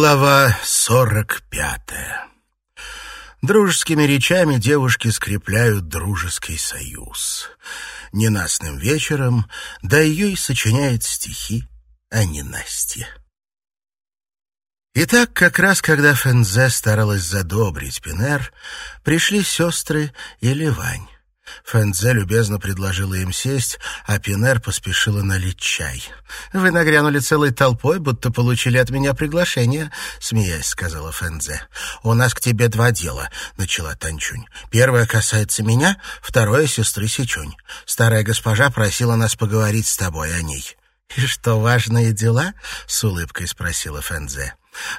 Глава сорок пятая Дружескими речами девушки скрепляют дружеский союз. Ненастным вечером да ее и сочиняет стихи, а не Настя. Итак, как раз когда Фензе старалась задобрить Пинер, пришли сестры и Ливань. Фэнзе любезно предложила им сесть, а Пинер поспешила налить чай. «Вы нагрянули целой толпой, будто получили от меня приглашение», — смеясь сказала Фэнзе. «У нас к тебе два дела», — начала Танчунь. «Первое касается меня, второе — сестры Сичунь. Старая госпожа просила нас поговорить с тобой о ней». «И что, важные дела?» — с улыбкой спросила Фэнзе.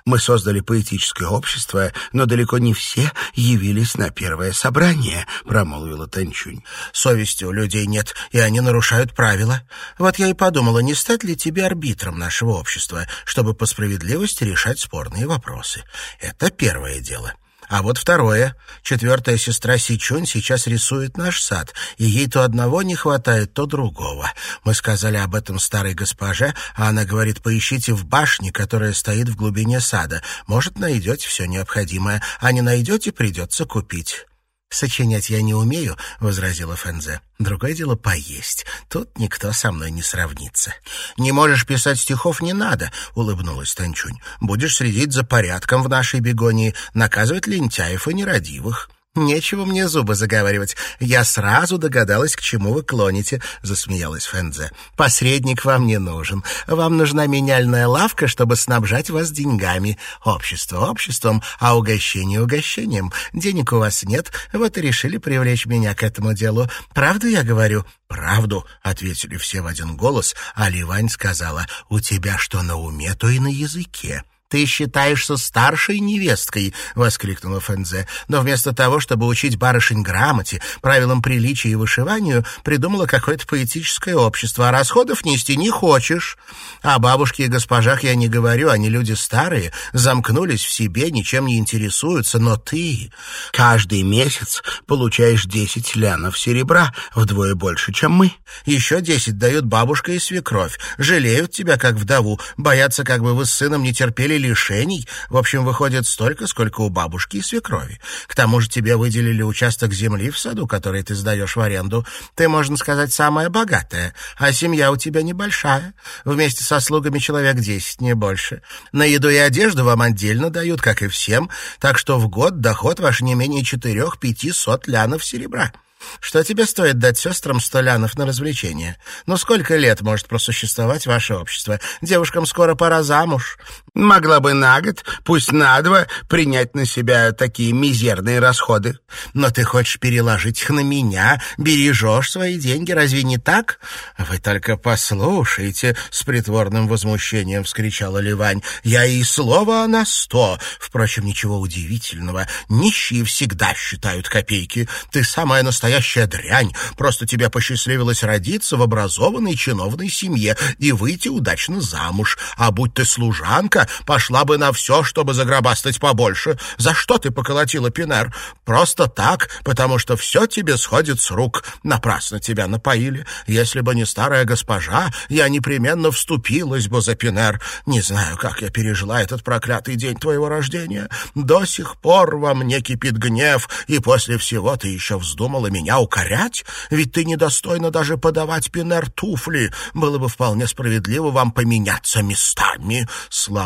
Мы создали поэтическое общество, но далеко не все явились на первое собрание», — промолвила Танчунь. «Совести у людей нет, и они нарушают правила. Вот я и подумала, не стать ли тебе арбитром нашего общества, чтобы по справедливости решать спорные вопросы. Это первое дело. А вот второе. Четвертая сестра Сичунь сейчас рисует наш сад, и ей то одного не хватает, то другого. Мы сказали об этом старой госпоже, а она говорит, поищите в башне, которая стоит в глубине сада. Может, найдете все необходимое, а не найдете, придется купить. «Сочинять я не умею», — возразила Фензе. «Другое дело поесть. Тут никто со мной не сравнится». «Не можешь писать стихов, не надо», — улыбнулась Танчунь. «Будешь следить за порядком в нашей бегонии, наказывать лентяев и нерадивых». «Нечего мне зубы заговаривать. Я сразу догадалась, к чему вы клоните», — засмеялась Фэнзе. «Посредник вам не нужен. Вам нужна меняльная лавка, чтобы снабжать вас деньгами. Общество обществом, а угощение угощением. Денег у вас нет, вот и решили привлечь меня к этому делу. Правду я говорю?» «Правду», — ответили все в один голос, а Ливань сказала, «У тебя что на уме, то и на языке». «Ты считаешься старшей невесткой!» — воскликнула Фэнзе. «Но вместо того, чтобы учить барышень грамоте, правилам приличия и вышиванию, придумала какое-то поэтическое общество, а расходов нести не хочешь. О бабушке и госпожах я не говорю, они люди старые, замкнулись в себе, ничем не интересуются, но ты каждый месяц получаешь десять лянов серебра, вдвое больше, чем мы. Еще десять дают бабушка и свекровь, жалеют тебя как вдову, боятся, как бы вы с сыном не терпели лишений. В общем, выходит столько, сколько у бабушки и свекрови. К тому же тебе выделили участок земли в саду, который ты сдаешь в аренду. Ты, можно сказать, самая богатая, а семья у тебя небольшая. Вместе со слугами человек десять, не больше. На еду и одежду вам отдельно дают, как и всем, так что в год доход ваш не менее четырех-пяти сот лянов серебра. Что тебе стоит дать сестрам столянов на развлечение? Ну, сколько лет может просуществовать ваше общество? Девушкам скоро пора замуж. Могла бы на год, пусть на два, принять на себя такие мизерные расходы. Но ты хочешь переложить их на меня, бережешь свои деньги, разве не так? Вы только послушайте, — с притворным возмущением вскричала Ливань. Я и слова на сто. Впрочем, ничего удивительного. Нищие всегда считают копейки. Ты самая настоящая дрянь. Просто тебе посчастливилось родиться в образованной чиновной семье и выйти удачно замуж. А будь ты служанка, пошла бы на все, чтобы загробастать побольше. За что ты поколотила Пинер? Просто так, потому что все тебе сходит с рук. Напрасно тебя напоили. Если бы не старая госпожа, я непременно вступилась бы за Пинер. Не знаю, как я пережила этот проклятый день твоего рождения. До сих пор во мне кипит гнев, и после всего ты еще вздумала меня укорять? Ведь ты недостойна даже подавать Пинер туфли. Было бы вполне справедливо вам поменяться местами».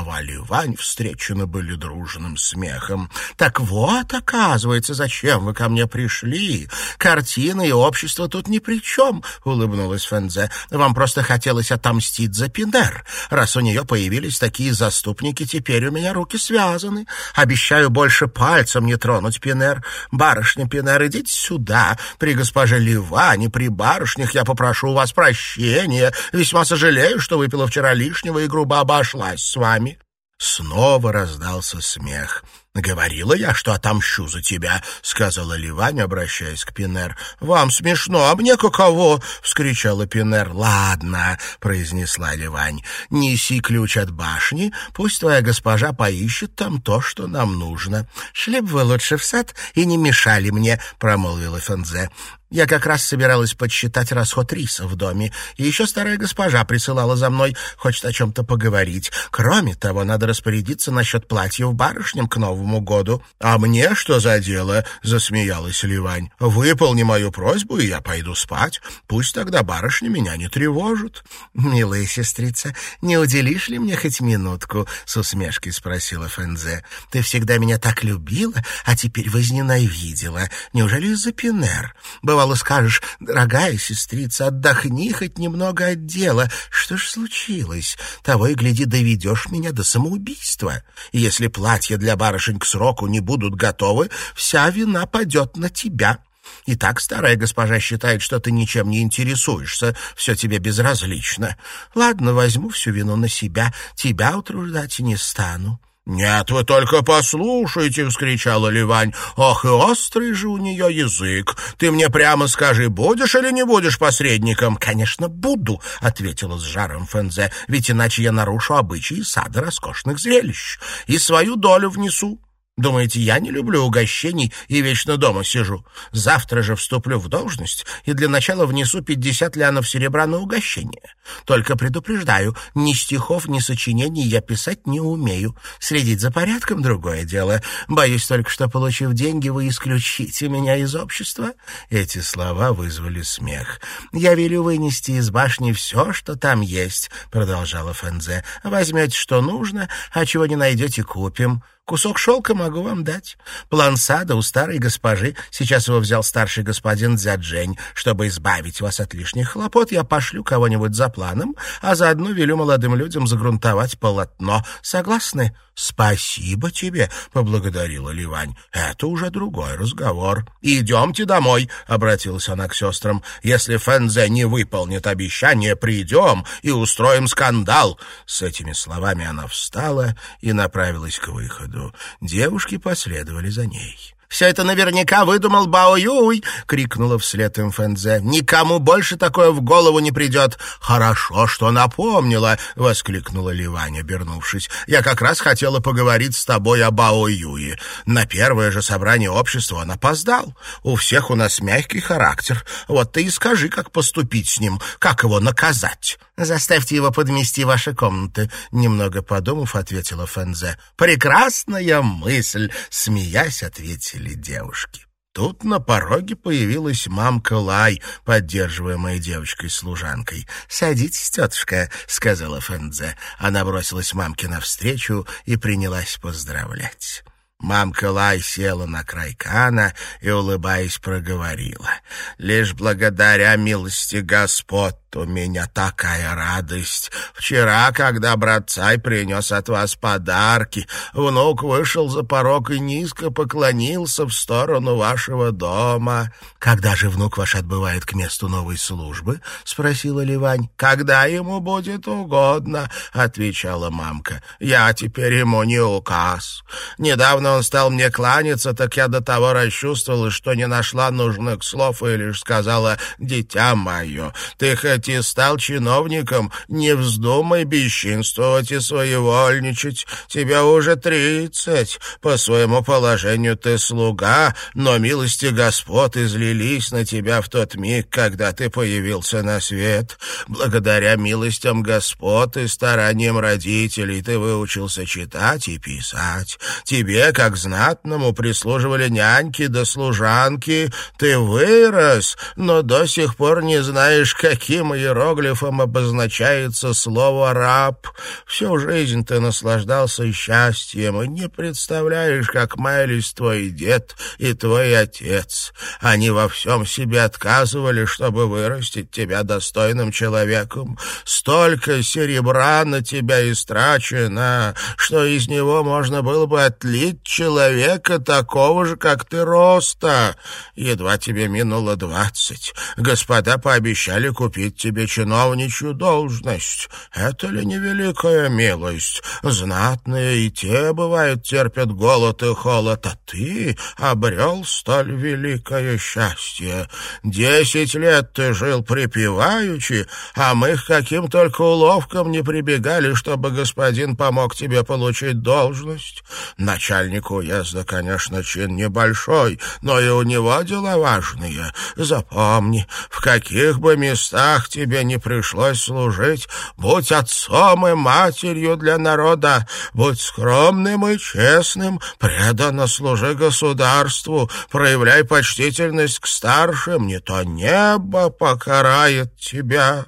Слова Ливань встречены были дружным смехом. «Так вот, оказывается, зачем вы ко мне пришли? Картины и общество тут ни при чем», — улыбнулась Фензе. «Вам просто хотелось отомстить за Пинер. Раз у нее появились такие заступники, теперь у меня руки связаны. Обещаю больше пальцем не тронуть Пинер. Барышня Пинер, идите сюда. При госпоже Ливане, при барышнях я попрошу у вас прощения. Весьма сожалею, что выпила вчера лишнего и грубо обошлась с вами». Снова раздался смех. «Говорила я, что отомщу за тебя», — сказала Ливань, обращаясь к Пинер. «Вам смешно, а мне каково?» — вскричала Пинер. «Ладно», — произнесла Ливань, — «неси ключ от башни, пусть твоя госпожа поищет там то, что нам нужно». «Шли бы вы лучше в сад и не мешали мне», — промолвила Фензе. Я как раз собиралась подсчитать расход риса в доме, и еще старая госпожа присылала за мной, хочет о чем-то поговорить. Кроме того, надо распорядиться насчет платьев барышням к Новому году. — А мне что за дело? — засмеялась Ливань. — Выполни мою просьбу, и я пойду спать. Пусть тогда барышни меня не тревожат. — Милая сестрица, не уделишь ли мне хоть минутку? — с усмешкой спросила Фензе. — Ты всегда меня так любила, а теперь возненавидела. Неужели из-за Пинер? Бывало, бывало, скажешь, «Дорогая сестрица, отдохни хоть немного от дела. Что ж случилось? Того и гляди, доведешь меня до самоубийства. Если платья для барышень к сроку не будут готовы, вся вина падет на тебя». И так старая госпожа считает, что ты ничем не интересуешься, все тебе безразлично. Ладно, возьму всю вину на себя, тебя утруждать не стану. «Нет, вы только послушайте!» — вскричала Ливань. «Ох, и острый же у нее язык! Ты мне прямо скажи, будешь или не будешь посредником?» «Конечно, буду!» — ответила с жаром Фензе. «Ведь иначе я нарушу обычаи сада роскошных зрелищ и свою долю внесу. Думаете, я не люблю угощений и вечно дома сижу? Завтра же вступлю в должность и для начала внесу пятьдесят лянов серебра на угощение. Только предупреждаю, ни стихов, ни сочинений я писать не умею. Следить за порядком — другое дело. Боюсь только, что, получив деньги, вы исключите меня из общества». Эти слова вызвали смех. «Я велю вынести из башни все, что там есть», — продолжала Фензе. «Возьмете, что нужно, а чего не найдете, купим». Кусок шелка могу вам дать. План сада у старой госпожи. Сейчас его взял старший господин Дзяджень. Чтобы избавить вас от лишних хлопот, я пошлю кого-нибудь за планом, а заодно велю молодым людям загрунтовать полотно. Согласны? «Спасибо тебе», — поблагодарила Ливань. «Это уже другой разговор». «Идемте домой», — обратилась она к сестрам. «Если Фэнзе не выполнит обещание, придем и устроим скандал». С этими словами она встала и направилась к выходу. Девушки последовали за ней. «Все это наверняка выдумал Бао Юй!» — крикнула вслед им Фэнзе. «Никому больше такое в голову не придет!» «Хорошо, что напомнила!» — воскликнула Ливань, обернувшись. «Я как раз хотела поговорить с тобой о Бао Юе. На первое же собрание общества он опоздал. У всех у нас мягкий характер. Вот ты и скажи, как поступить с ним, как его наказать!» «Заставьте его подмести ваши комнаты», — немного подумав, ответила Фэнзе. «Прекрасная мысль!» — смеясь, ответили девушки. Тут на пороге появилась мамка Лай, поддерживаемая девочкой-служанкой. «Садитесь, тетушка», — сказала Фэнзе. Она бросилась мамке навстречу и принялась поздравлять. Мамка Лай села на край кана и, улыбаясь, проговорила. «Лишь благодаря милости Господ у меня такая радость. Вчера, когда брат Цай принес от вас подарки, внук вышел за порог и низко поклонился в сторону вашего дома. — Когда же внук ваш отбывает к месту новой службы? — спросила Ливань. — Когда ему будет угодно, — отвечала мамка. — Я теперь ему не указ. Недавно он стал мне кланяться, так я до того расчувствовала, что не нашла нужных слов и лишь сказала «Дитя мое, ты хоть и стал чиновником, не вздумай бесчинствовать и своевольничать. Тебя уже тридцать. По своему положению ты слуга, но милости Господ излились на тебя в тот миг, когда ты появился на свет. Благодаря милостям Господ и стараниям родителей ты выучился читать и писать. Тебе, как знатному, прислуживали няньки да служанки. Ты вырос, но до сих пор не знаешь, каким иероглифом обозначается слово «раб». Всю жизнь ты наслаждался счастьем и не представляешь, как маялись твой дед и твой отец. Они во всем себе отказывали, чтобы вырастить тебя достойным человеком. Столько серебра на тебя истрачено, что из него можно было бы отлить человека такого же, как ты, роста. Едва тебе минуло двадцать. Господа пообещали купить тебе чиновничью должность. Это ли не великая милость? Знатные и те, бывает, терпят голод и холод, а ты обрел столь великое счастье. Десять лет ты жил припеваючи, а мы к каким только уловкам не прибегали, чтобы господин помог тебе получить должность. Начальник уезда, конечно, чин небольшой, но и у него дела важные. Запомни, в каких бы местах тебе не пришлось служить, будь отцом и матерью для народа, будь скромным и честным, преданно служи государству, проявляй почтительность к старшим, не то небо покарает тебя».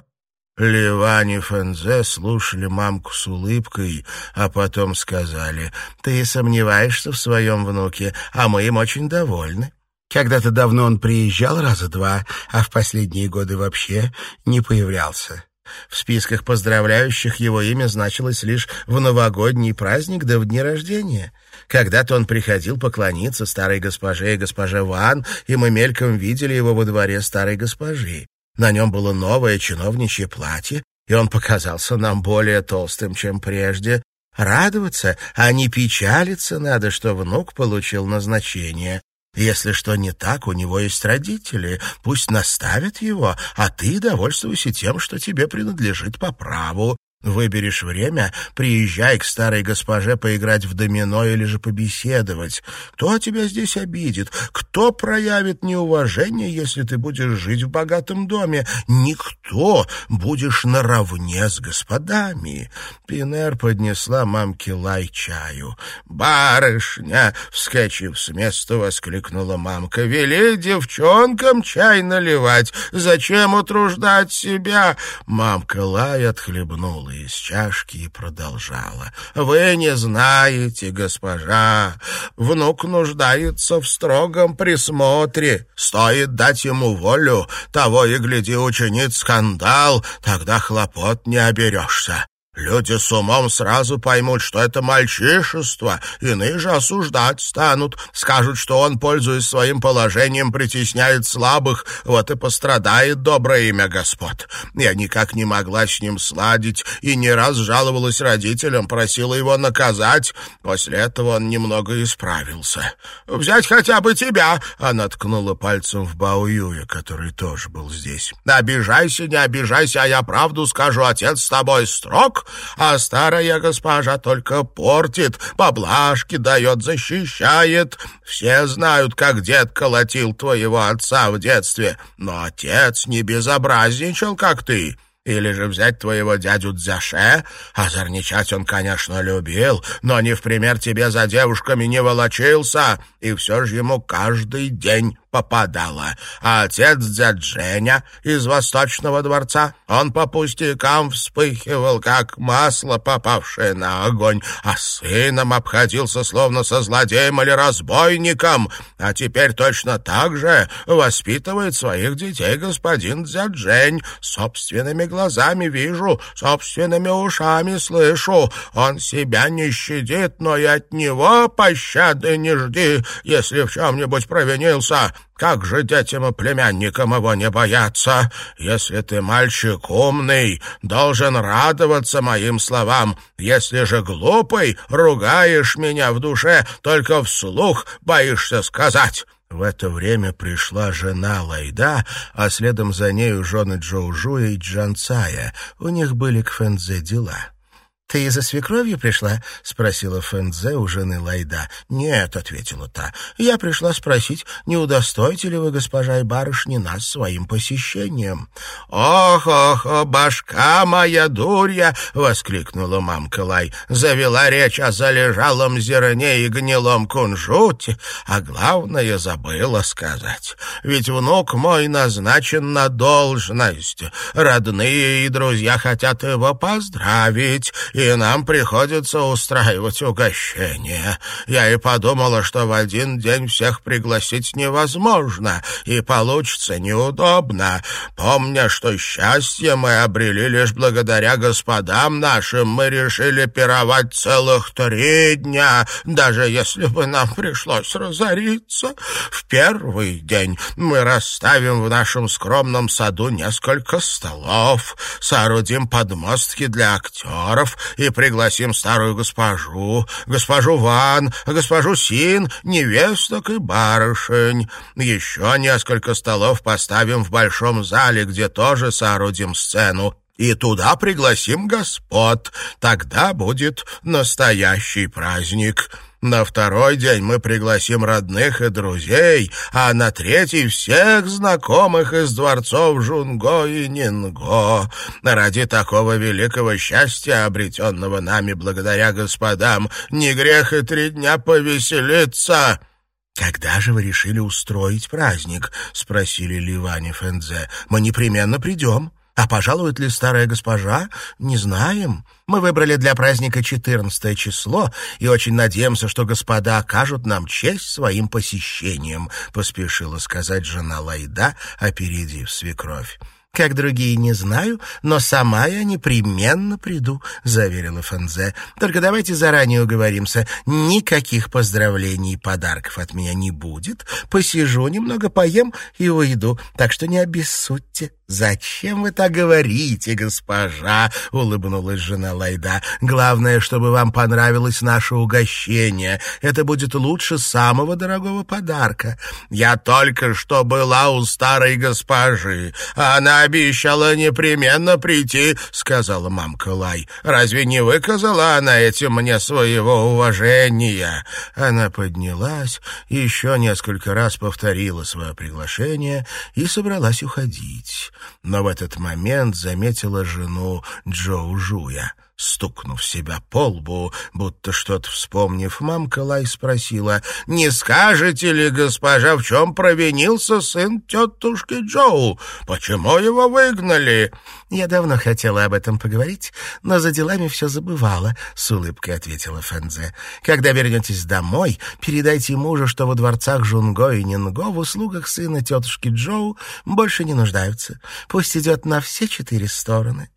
Ливань и Фензе слушали мамку с улыбкой, а потом сказали, «Ты сомневаешься в своем внуке, а мы им очень довольны. Когда-то давно он приезжал раза два, а в последние годы вообще не появлялся. В списках поздравляющих его имя значилось лишь в новогодний праздник да в дни рождения. Когда-то он приходил поклониться старой госпоже и госпоже Ван, и мы мельком видели его во дворе старой госпожи. На нем было новое чиновничье платье, и он показался нам более толстым, чем прежде. Радоваться, а не печалиться надо, что внук получил назначение. Если что не так, у него есть родители, пусть наставят его, а ты довольствуйся тем, что тебе принадлежит по праву. Выберешь время, приезжай к старой госпоже поиграть в домино или же побеседовать. Кто тебя здесь обидит? Кто проявит неуважение, если ты будешь жить в богатом доме? Никто. Будешь наравне с господами. Пинер поднесла мамке лай чаю. «Барышня!» — вскочив с места, воскликнула мамка. «Вели девчонкам чай наливать. Зачем утруждать себя?» Мамка лай отхлебнула из чашки и продолжала. «Вы не знаете, госпожа, внук нуждается в строгом присмотре. Стоит дать ему волю, того и гляди учинит скандал, тогда хлопот не оберешься. Люди с умом сразу поймут, что это мальчишество, иные же осуждать станут, скажут, что он, пользуясь своим положением, притесняет слабых, вот и пострадает доброе имя господ. Я никак не могла с ним сладить и не раз жаловалась родителям, просила его наказать. После этого он немного исправился. «Взять хотя бы тебя!» — она ткнула пальцем в Баоюя, который тоже был здесь. «Обижайся, не обижайся, а я правду скажу, отец с тобой строг, а старая госпожа только портит, поблажки дает, защищает. Все знают, как дед колотил твоего отца в детстве, но отец не безобразничал, как ты». Или же взять твоего дядю Дзяше? Озорничать он, конечно, любил, но не в пример тебе за девушками не волочился, и все же ему каждый день попадала. А отец дядь Женя из Восточного дворца, он по пустякам вспыхивал, как масло, попавшее на огонь, а сыном обходился словно со злодеем или разбойником, а теперь точно так же воспитывает своих детей господин дядь Жень. Собственными глазами вижу, собственными ушами слышу. Он себя не щадит, но и от него пощады не жди, если в чем-нибудь провинился. Как же детям и племянникам его не бояться? Если ты мальчик умный, должен радоваться моим словам. Если же глупый, ругаешь меня в душе, только вслух боишься сказать». В это время пришла жена Лайда, а следом за нею жены Джоужуя и Джанцая. У них были к Фэнзе дела. «Ты за свекровью пришла?» — спросила Фэнзе у жены Лайда. «Нет», — ответила та, — «я пришла спросить, не удостоите ли вы, госпожа и барышни, нас своим посещением?» «Ох, ох, башка моя дурья!» — воскликнула мамка Лай. «Завела речь о залежалом зерне и гнилом кунжуте, а главное забыла сказать. Ведь внук мой назначен на должность. Родные и друзья хотят его поздравить» и нам приходится устраивать угощение. Я и подумала, что в один день всех пригласить невозможно, и получится неудобно. Помня, что счастье мы обрели лишь благодаря господам нашим, мы решили пировать целых три дня, даже если бы нам пришлось разориться. В первый день мы расставим в нашем скромном саду несколько столов, соорудим подмостки для актеров и пригласим старую госпожу, госпожу Ван, госпожу Син, невесток и барышень. Еще несколько столов поставим в большом зале, где тоже соорудим сцену и туда пригласим господ. Тогда будет настоящий праздник. На второй день мы пригласим родных и друзей, а на третий — всех знакомых из дворцов Жунго и Нинго. Ради такого великого счастья, обретенного нами благодаря господам, не грех и три дня повеселиться». «Когда же вы решили устроить праздник?» — спросили Ливани Фензе. «Мы непременно придем». А пожалует ли старая госпожа, не знаем. Мы выбрали для праздника четырнадцатое число и очень надеемся, что господа окажут нам честь своим посещением», — поспешила сказать жена Лайда, опередив свекровь. «Как другие, не знаю, но сама я непременно приду», — заверила Фанзе. «Только давайте заранее уговоримся. Никаких поздравлений и подарков от меня не будет. Посижу немного, поем и уйду, так что не обессудьте». «Зачем вы так говорите, госпожа?» — улыбнулась жена Лайда. «Главное, чтобы вам понравилось наше угощение. Это будет лучше самого дорогого подарка. Я только что была у старой госпожи. Она обещала непременно прийти», — сказала мамка Лай. «Разве не выказала она этим мне своего уважения?» Она поднялась, еще несколько раз повторила свое приглашение и собралась уходить но в этот момент заметила жену Джоу Жуя. Стукнув себя по лбу, будто что-то вспомнив, мамка Лай спросила, «Не скажете ли, госпожа, в чем провинился сын тетушки Джоу? Почему его выгнали?» «Я давно хотела об этом поговорить, но за делами все забывала», — с улыбкой ответила Фэнзе. «Когда вернетесь домой, передайте мужу, что во дворцах Жунго и Нинго в услугах сына тетушки Джоу больше не нуждаются. Пусть идет на все четыре стороны».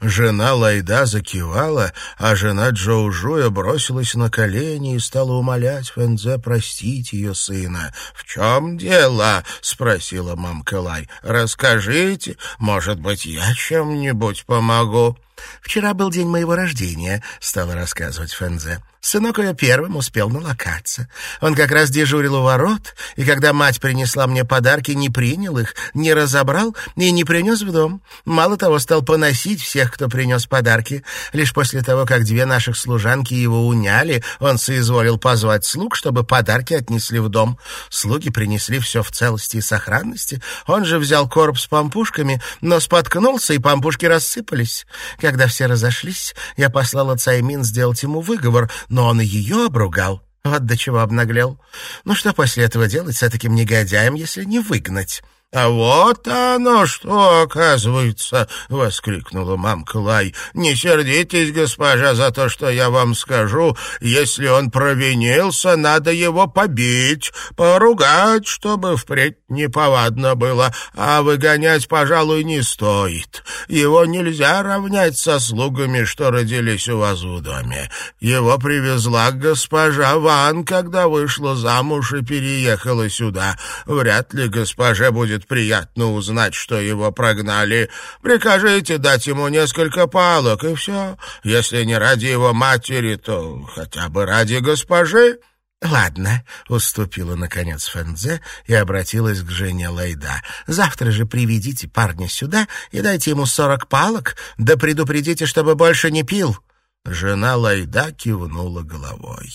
Жена Лайда закивала, а жена Джоу Жуя бросилась на колени и стала умолять Фэнзе простить ее сына. «В чем дело?» — спросила мамка Лай. «Расскажите, может быть, я чем-нибудь помогу?» «Вчера был день моего рождения», — стала рассказывать Фэнзе. Сынок ее первым успел налокаться. Он как раз дежурил у ворот, и когда мать принесла мне подарки, не принял их, не разобрал и не принес в дом. Мало того, стал поносить всех, кто принес подарки. Лишь после того, как две наших служанки его уняли, он соизволил позвать слуг, чтобы подарки отнесли в дом. Слуги принесли все в целости и сохранности. Он же взял короб с пампушками, но споткнулся, и пампушки рассыпались. Когда все разошлись, я послала Цаймин сделать ему выговор — но он ее обругал. Вот до чего обнаглел. Ну что после этого делать с таким негодяем, если не выгнать? «А вот оно что, оказывается!» — воскликнула мамка Лай. «Не сердитесь, госпожа, за то, что я вам скажу. Если он провинился, надо его побить, поругать, чтобы впредь неповадно было, а выгонять, пожалуй, не стоит. Его нельзя равнять со слугами, что родились у вас в доме. Его привезла госпожа Ван, когда вышла замуж и переехала сюда. Вряд ли госпоже будет будет приятно узнать, что его прогнали. Прикажите дать ему несколько палок, и все. Если не ради его матери, то хотя бы ради госпожи». «Ладно», — уступила, наконец, Фэнзе и обратилась к Жене Лайда. «Завтра же приведите парня сюда и дайте ему сорок палок, да предупредите, чтобы больше не пил». Жена Лайда кивнула головой.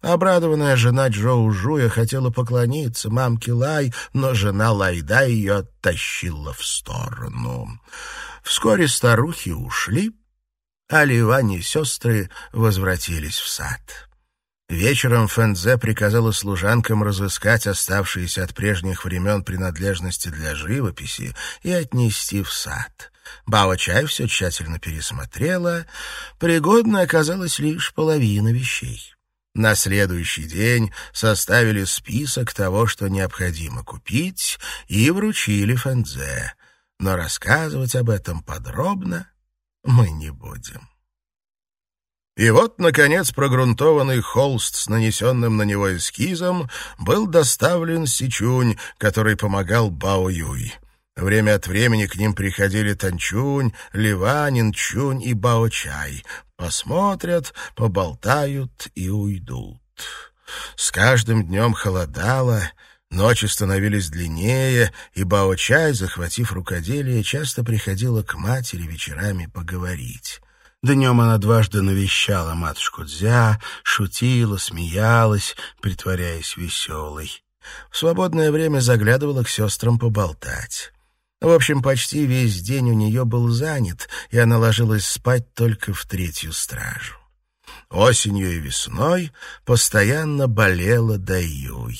Обрадованная жена Джоу Жуя хотела поклониться мамке Лай, но жена Лайда ее оттащила в сторону. Вскоре старухи ушли, а Ливани и сестры возвратились в сад. Вечером Фэнзе приказала служанкам разыскать оставшиеся от прежних времен принадлежности для живописи и отнести в сад. Бао-чай все тщательно пересмотрела. Пригодной оказалась лишь половина вещей. На следующий день составили список того, что необходимо купить, и вручили Фэнзе. Но рассказывать об этом подробно мы не будем. И вот, наконец, прогрунтованный холст с нанесенным на него эскизом был доставлен Сичунь, который помогал Бао Юй. Время от времени к ним приходили Танчунь, Ливанин, Чунь и Бао-чай. Посмотрят, поболтают и уйдут. С каждым днем холодало, ночи становились длиннее, и Бао-чай, захватив рукоделие, часто приходила к матери вечерами поговорить. Днем она дважды навещала матушку Дзя, шутила, смеялась, притворяясь веселой. В свободное время заглядывала к сестрам поболтать. В общем, почти весь день у нее был занят, и она ложилась спать только в третью стражу. Осенью и весной постоянно болела Даюй.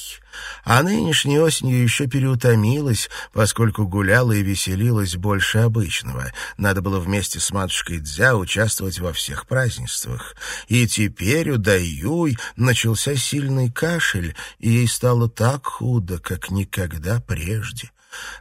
А нынешней осенью еще переутомилась, поскольку гуляла и веселилась больше обычного. Надо было вместе с матушкой Дзя участвовать во всех празднествах. И теперь у Даюй начался сильный кашель, и ей стало так худо, как никогда прежде.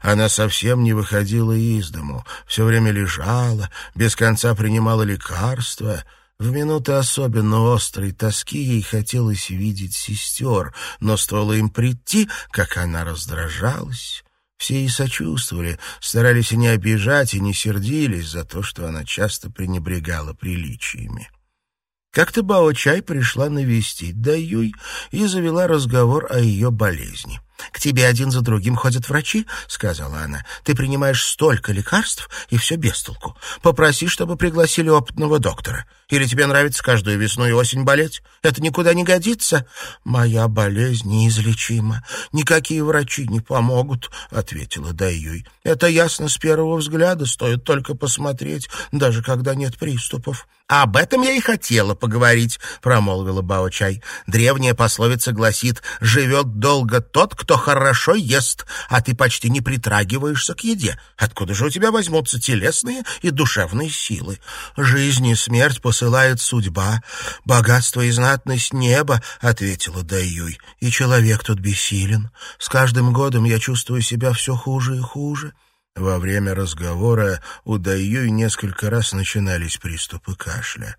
Она совсем не выходила из дому, все время лежала, без конца принимала лекарства — в минуты особенно острой тоски ей хотелось видеть сестер, но стоило им прийти, как она раздражалась. Все ей сочувствовали, старались не обижать, и не сердились за то, что она часто пренебрегала приличиями. Как-то Бао-чай пришла навестить Даюй и завела разговор о ее болезни. «К тебе один за другим ходят врачи», — сказала она. «Ты принимаешь столько лекарств, и все без толку. Попроси, чтобы пригласили опытного доктора. Или тебе нравится каждую весну и осень болеть? Это никуда не годится». «Моя болезнь неизлечима. Никакие врачи не помогут», — ответила Даюй. «Это ясно с первого взгляда, стоит только посмотреть, даже когда нет приступов». «Об этом я и хотела поговорить», — промолвила Бао-чай. «Древняя пословица гласит, живет долго тот, кто хорошо ест, а ты почти не притрагиваешься к еде. Откуда же у тебя возьмутся телесные и душевные силы? Жизнь и смерть посылает судьба, богатство и знатность неба», — ответила Даюй. «И человек тут бессилен. С каждым годом я чувствую себя все хуже и хуже». Во время разговора у Даюй несколько раз начинались приступы кашля.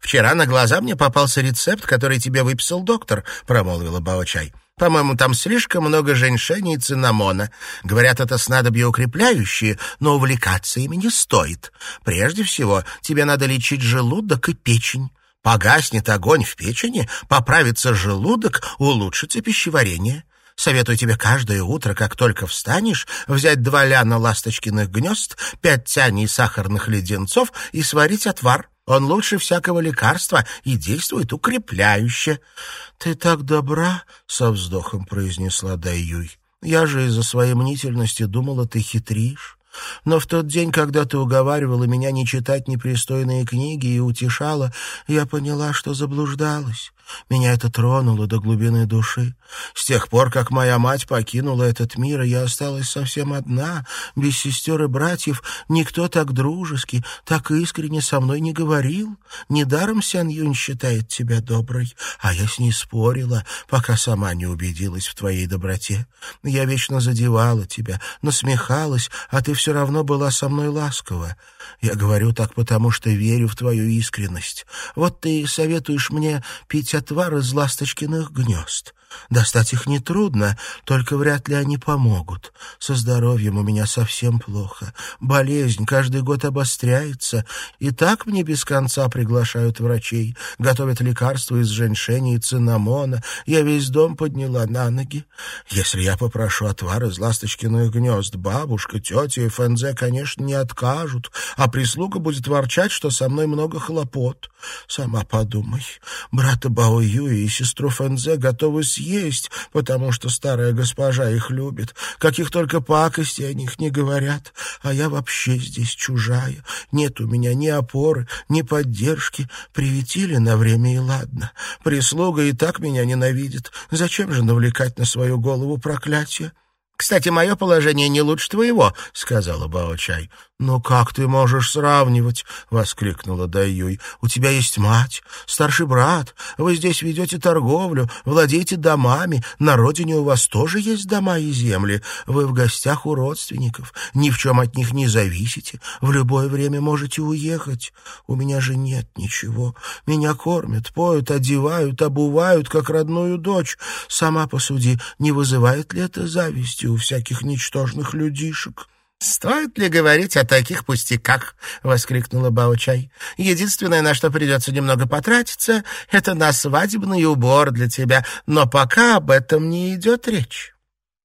«Вчера на глаза мне попался рецепт, который тебе выписал доктор», — промолвила Баочай. «По-моему, там слишком много женьшени и цинамона. Говорят, это снадобье укрепляющие, но увлекаться ими не стоит. Прежде всего, тебе надо лечить желудок и печень. Погаснет огонь в печени, поправится желудок, улучшится пищеварение. Советую тебе каждое утро, как только встанешь, взять два ляна ласточкиных гнезд, пять тяней сахарных леденцов и сварить отвар. Он лучше всякого лекарства и действует укрепляюще. — Ты так добра, — со вздохом произнесла Даюй. — Я же из-за своей мнительности думала, ты хитришь. Но в тот день, когда ты уговаривала меня не читать непристойные книги и утешала, я поняла, что заблуждалась. Меня это тронуло до глубины души. С тех пор, как моя мать покинула этот мир, я осталась совсем одна, без сестер и братьев. Никто так дружески, так искренне со мной не говорил. Недаром Сян Юнь считает тебя доброй, а я с ней спорила, пока сама не убедилась в твоей доброте. Я вечно задевала тебя, насмехалась, а ты все равно была со мной ласкова. Я говорю так, потому что верю в твою искренность. Вот ты советуешь мне пить отвар из ласточкиных гнезд. Достать их нетрудно, только вряд ли они помогут. Со здоровьем у меня совсем плохо. Болезнь каждый год обостряется. И так мне без конца приглашают врачей. Готовят лекарства из женьшени и цинамона. Я весь дом подняла на ноги. Если я попрошу отвар из ласточкиных гнезд, бабушка, тетя и Фэнзе, конечно, не откажут, а прислуга будет ворчать, что со мной много хлопот. Сама подумай. Брата Бао Юи и сестру Фэнзе готовы съесть съесть, потому что старая госпожа их любит. Каких только пакостей о них не говорят. А я вообще здесь чужая. Нет у меня ни опоры, ни поддержки. Приветили на время и ладно. Прислуга и так меня ненавидит. Зачем же навлекать на свою голову проклятие? «Кстати, мое положение не лучше твоего», — сказала Бао-чай. «Ну как ты можешь сравнивать?» — воскликнула Даюй. «У тебя есть мать, старший брат, вы здесь ведете торговлю, владеете домами, на родине у вас тоже есть дома и земли, вы в гостях у родственников, ни в чем от них не зависите, в любое время можете уехать. У меня же нет ничего. Меня кормят, поют, одевают, обувают, как родную дочь. Сама посуди, не вызывает ли это зависти у всяких ничтожных людишек?» «Стоит ли говорить о таких пустяках?» — воскликнула Бао-чай. «Единственное, на что придется немного потратиться, это на свадебный убор для тебя, но пока об этом не идет речь».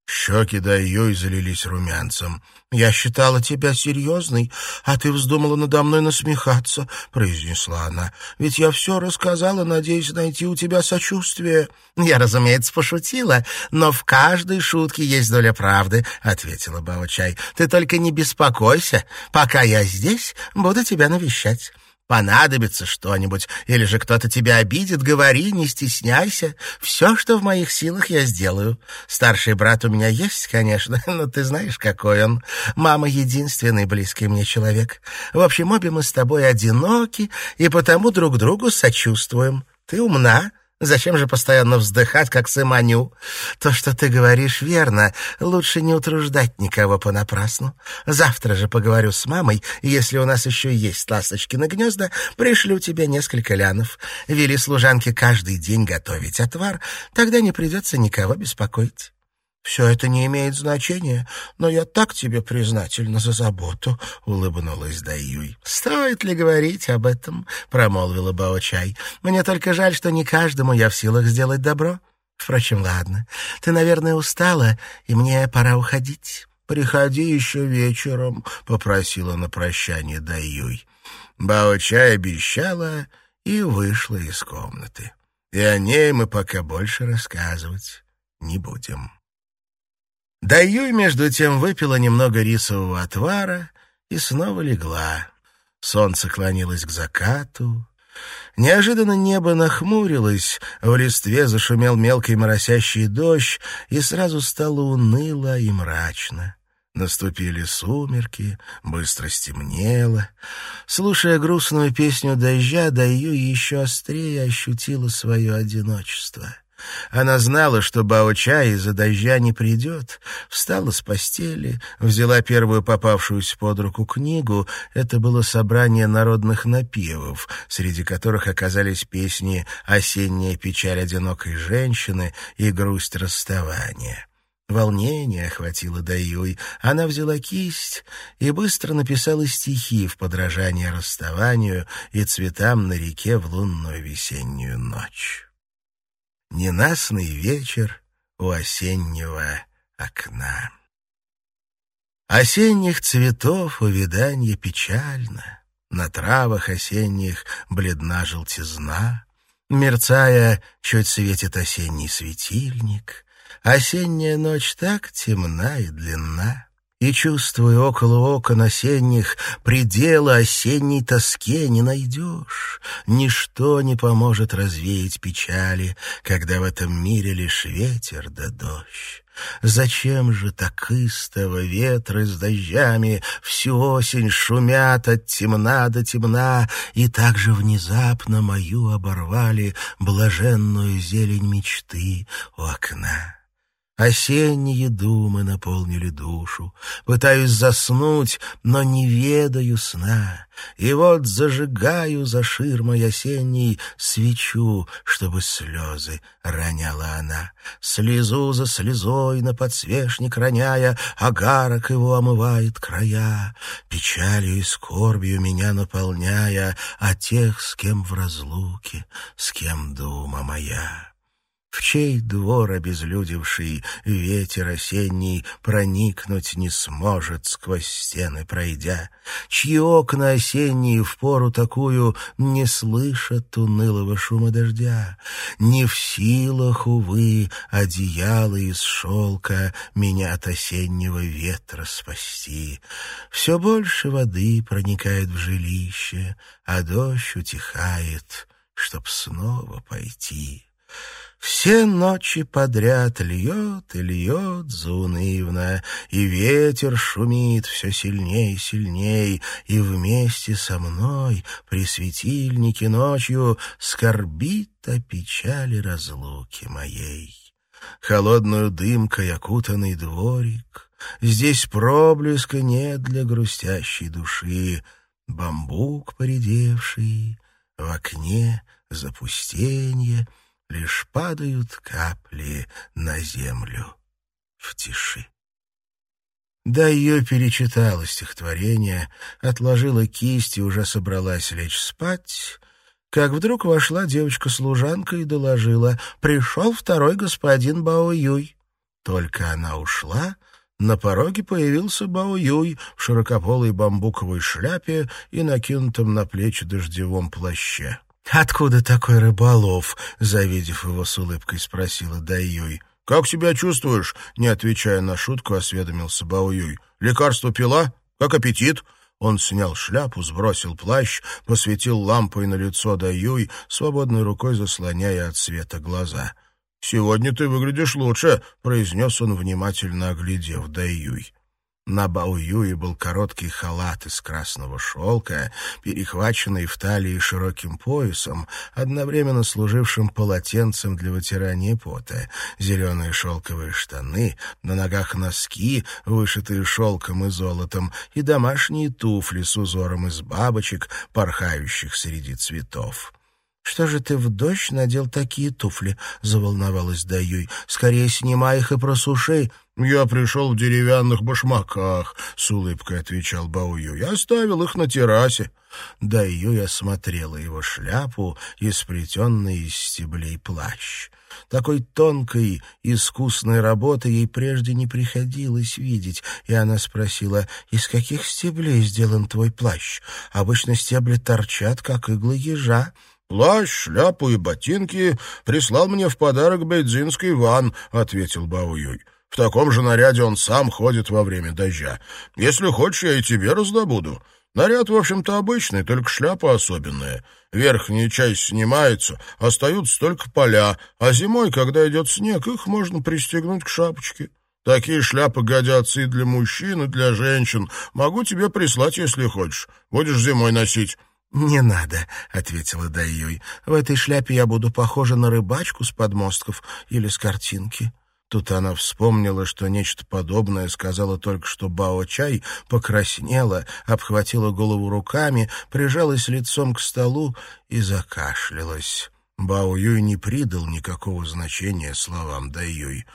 Щеки Дайюй залились румянцем. «Я считала тебя серьезной, а ты вздумала надо мной насмехаться», — произнесла она. «Ведь я все рассказала, надеясь найти у тебя сочувствие». «Я, разумеется, пошутила, но в каждой шутке есть доля правды», — ответила Бао-чай. «Ты только не беспокойся. Пока я здесь, буду тебя навещать». Понадобится что-нибудь, или же кто-то тебя обидит, говори, не стесняйся. Все, что в моих силах, я сделаю. Старший брат у меня есть, конечно, но ты знаешь, какой он. Мама — единственный близкий мне человек. В общем, обе мы с тобой одиноки, и потому друг другу сочувствуем. Ты умна, Зачем же постоянно вздыхать, как Сыманю? То, что ты говоришь, верно. Лучше не утруждать никого понапрасну. Завтра же поговорю с мамой, и если у нас еще есть ласточкины гнезда, пришлю тебе несколько лянов. Вели служанке каждый день готовить отвар, тогда не придется никого беспокоить. «Все это не имеет значения, но я так тебе признательна за заботу», — улыбнулась Даюй. «Стоит ли говорить об этом?» — промолвила Бао-чай. «Мне только жаль, что не каждому я в силах сделать добро. Впрочем, ладно. Ты, наверное, устала, и мне пора уходить». «Приходи еще вечером», — попросила на прощание Даюй. Бао-чай обещала и вышла из комнаты. И о ней мы пока больше рассказывать не будем. Даюй, между тем, выпила немного рисового отвара и снова легла. Солнце клонилось к закату. Неожиданно небо нахмурилось, в листве зашумел мелкий моросящий дождь, и сразу стало уныло и мрачно. Наступили сумерки, быстро стемнело. Слушая грустную песню дождя, Даю еще острее ощутила свое одиночество. Она знала, что Бао-чай из-за дождя не придет, встала с постели, взяла первую попавшуюся под руку книгу. Это было собрание народных напевов, среди которых оказались песни «Осенняя печаль одинокой женщины» и «Грусть расставания». Волнение охватило Даюй. Она взяла кисть и быстро написала стихи в подражание расставанию и цветам на реке в лунную весеннюю ночь ненастный вечер у осеннего окна. Осенних цветов увиданье печально, На травах осенних бледна желтизна, Мерцая, чуть светит осенний светильник, Осенняя ночь так темна и длинна. И, чувствуя около окон осенних, предела осенней тоске не найдешь. Ничто не поможет развеять печали, когда в этом мире лишь ветер да дождь. Зачем же так истово ветры с дождями всю осень шумят от темна до темна, и так же внезапно мою оборвали блаженную зелень мечты у окна? Осенние думы наполнили душу. Пытаюсь заснуть, но не ведаю сна. И вот зажигаю за ширмой осенней свечу, чтобы слезы роняла она. Слезу за слезой на подсвечник роняя, Агарок его омывает края, Печалью и скорбью меня наполняя, О тех, с кем в разлуке, с кем дума моя. В чей двор обезлюдевший ветер осенний проникнуть не сможет, сквозь стены пройдя? Чьи окна осенние в пору такую не слышат унылого шума дождя? Не в силах, увы, одеяло из шелка меня от осеннего ветра спасти. Все больше воды проникает в жилище, а дождь утихает, чтоб снова пойти. Все ночи подряд льет и льет заунывно, И ветер шумит все сильней и сильней, И вместе со мной при светильнике ночью Скорбит о печали разлуки моей. Холодную дымкой окутанный дворик, Здесь проблеска нет для грустящей души, Бамбук поредевший, в окне запустенье — лишь падают капли на землю в тиши. Да ее перечитала стихотворение, отложила кисть и уже собралась лечь спать, как вдруг вошла девочка-служанка и доложила «Пришел второй господин Бао-Юй». Только она ушла, на пороге появился Бао-Юй в широкополой бамбуковой шляпе и накинутом на плечи дождевом плаще. «Откуда такой рыболов?» — завидев его с улыбкой, спросила Дайюй. «Как себя чувствуешь?» — не отвечая на шутку, осведомился Баоюй. «Лекарство пила? Как аппетит?» Он снял шляпу, сбросил плащ, посветил лампой на лицо Даюй, свободной рукой заслоняя от света глаза. «Сегодня ты выглядишь лучше», — произнес он, внимательно оглядев Даюй. На Баоюе был короткий халат из красного шелка, перехваченный в талии широким поясом, одновременно служившим полотенцем для вытирания пота, зеленые шелковые штаны, на ногах носки, вышитые шелком и золотом, и домашние туфли с узором из бабочек, порхающих среди цветов. «Что же ты в дождь надел такие туфли?» — заволновалась Даюй. «Скорее снимай их и просуши». «Я пришел в деревянных башмаках», — с улыбкой отвечал Баую. «Я оставил их на террасе». Даюй осмотрела его шляпу и сплетенный из стеблей плащ. Такой тонкой, искусной работы ей прежде не приходилось видеть, и она спросила, «Из каких стеблей сделан твой плащ? Обычно стебли торчат, как иглы ежа». «Плащ, шляпу и ботинки прислал мне в подарок бейдзинский Иван», — ответил Бауюй. «В таком же наряде он сам ходит во время дождя. Если хочешь, я и тебе раздобуду. Наряд, в общем-то, обычный, только шляпа особенная. Верхняя часть снимается, остаются только поля, а зимой, когда идет снег, их можно пристегнуть к шапочке». Такие шляпы годятся и для мужчин, и для женщин. Могу тебе прислать, если хочешь. Будешь зимой носить. «Не надо», — ответила Дайюй. «В этой шляпе я буду похожа на рыбачку с подмостков или с картинки». Тут она вспомнила, что нечто подобное сказала только что Бао-чай, покраснела, обхватила голову руками, прижалась лицом к столу и закашлялась. Бао-юй не придал никакого значения словам Дай-юй.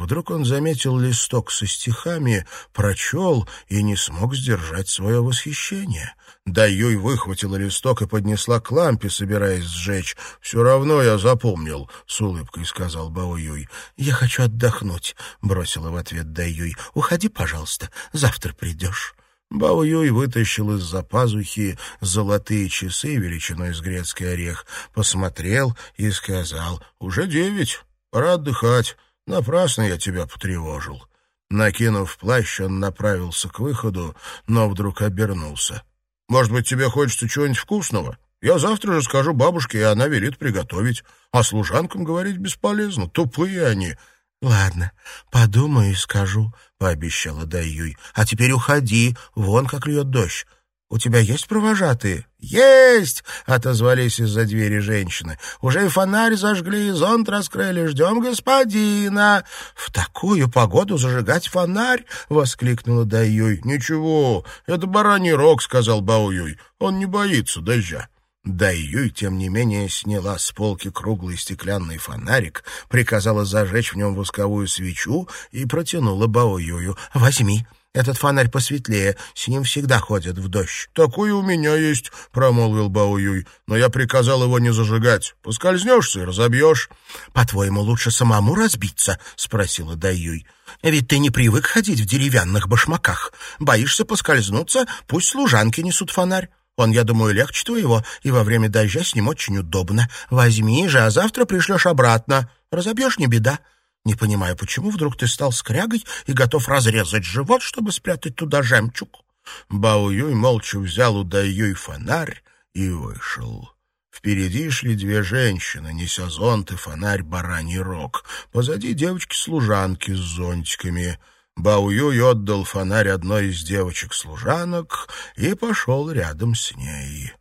Вдруг он заметил листок со стихами, прочел и не смог сдержать свое восхищение. Даюй выхватила листок и поднесла к лампе, собираясь сжечь. «Все равно я запомнил», — с улыбкой сказал Баоюй. «Я хочу отдохнуть», — бросила в ответ Даюй. «Уходи, пожалуйста, завтра придешь». Баоюй вытащил из-за пазухи золотые часы величиной с грецкий орех, посмотрел и сказал, «Уже девять, пора отдыхать». Напрасно я тебя потревожил». Накинув плащ, он направился к выходу, но вдруг обернулся. «Может быть, тебе хочется чего-нибудь вкусного? Я завтра же скажу бабушке, и она велит приготовить. А служанкам говорить бесполезно, тупые они». «Ладно, подумаю и скажу», — пообещала Даюй. «А теперь уходи, вон как льет дождь. «У тебя есть провожатые?» «Есть!» — отозвались из-за двери женщины. «Уже и фонарь зажгли, и зонт раскрыли. Ждем господина!» «В такую погоду зажигать фонарь?» — воскликнула Даюй. «Ничего, это бараний рог», — сказал Баоюй. «Он не боится дождя». Даюй, тем не менее, сняла с полки круглый стеклянный фонарик, приказала зажечь в нем восковую свечу и протянула Баоюю. «Возьми». Этот фонарь посветлее, с ним всегда ходят в дождь». «Такой у меня есть», — промолвил Бао-Юй, «но я приказал его не зажигать. Поскользнешься и разобьешь». «По-твоему, лучше самому разбиться?» — спросила Даюй. «Ведь ты не привык ходить в деревянных башмаках. Боишься поскользнуться, пусть служанки несут фонарь. Он, я думаю, легче твоего, и во время дождя с ним очень удобно. Возьми же, а завтра пришлешь обратно. Разобьешь — не беда. Не понимаю, почему вдруг ты стал скрягой и готов разрезать живот, чтобы спрятать туда жемчуг?» Бао Юй молча взял у Дай Юй фонарь и вышел. Впереди шли две женщины, неся зонт и фонарь бараний рог. Позади девочки-служанки с зонтиками. Бао Юй отдал фонарь одной из девочек-служанок и пошел рядом с ней.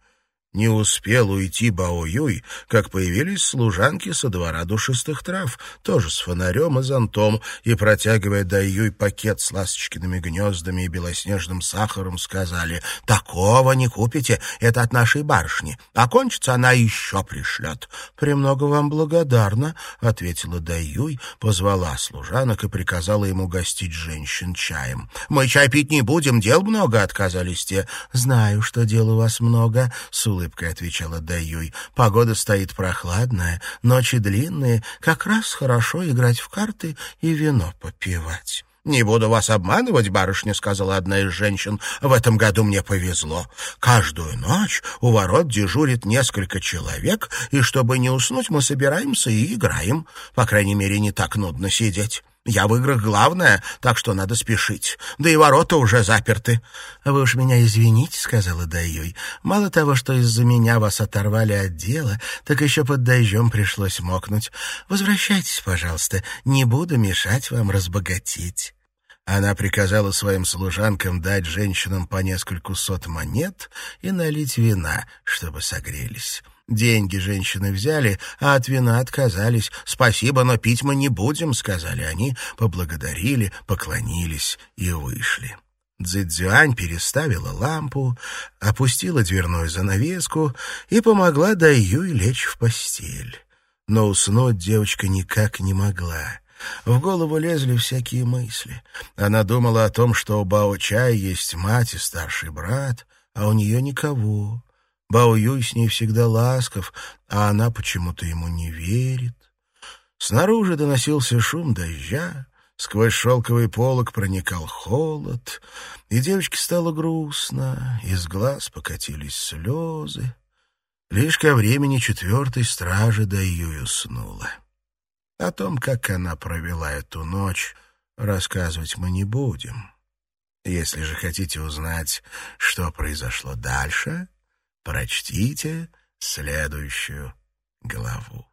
Не успел уйти Бао-Юй, как появились служанки со двора душистых трав, тоже с фонарем и зонтом, и, протягивая Дай-Юй пакет с ласточкиными гнездами и белоснежным сахаром, сказали «Такого не купите, это от нашей барышни, а кончится она еще пришлет». «Премного вам благодарна», — ответила Дай-Юй, позвала служанок и приказала ему гостить женщин чаем. «Мы чай пить не будем, дел много», — отказались те. «Знаю, что дел у вас много», — улыбкой отвечала Даюй. «Погода стоит прохладная, ночи длинные, как раз хорошо играть в карты и вино попивать». «Не буду вас обманывать, барышня», — сказала одна из женщин. «В этом году мне повезло. Каждую ночь у ворот дежурит несколько человек, и чтобы не уснуть, мы собираемся и играем. По крайней мере, не так нудно сидеть». Я в играх главное, так что надо спешить. Да и ворота уже заперты. — Вы уж меня извините, — сказала Даюй. — Мало того, что из-за меня вас оторвали от дела, так еще под дождем пришлось мокнуть. Возвращайтесь, пожалуйста, не буду мешать вам разбогатеть. Она приказала своим служанкам дать женщинам по нескольку сот монет и налить вина, чтобы согрелись. Деньги женщины взяли, а от вина отказались. «Спасибо, но пить мы не будем», — сказали они, поблагодарили, поклонились и вышли. Цзэцзюань переставила лампу, опустила дверную занавеску и помогла Даюй лечь в постель. Но уснуть девочка никак не могла. В голову лезли всякие мысли. Она думала о том, что у Бао-Чая есть мать и старший брат, а у нее никого. Бао Юй с ней всегда ласков, а она почему-то ему не верит. Снаружи доносился шум дождя, сквозь шелковый полог проникал холод, и девочке стало грустно, из глаз покатились слезы. Лишь ко времени четвертой стражи Даюй уснула. О том, как она провела эту ночь, рассказывать мы не будем. Если же хотите узнать, что произошло дальше, прочтите следующую главу.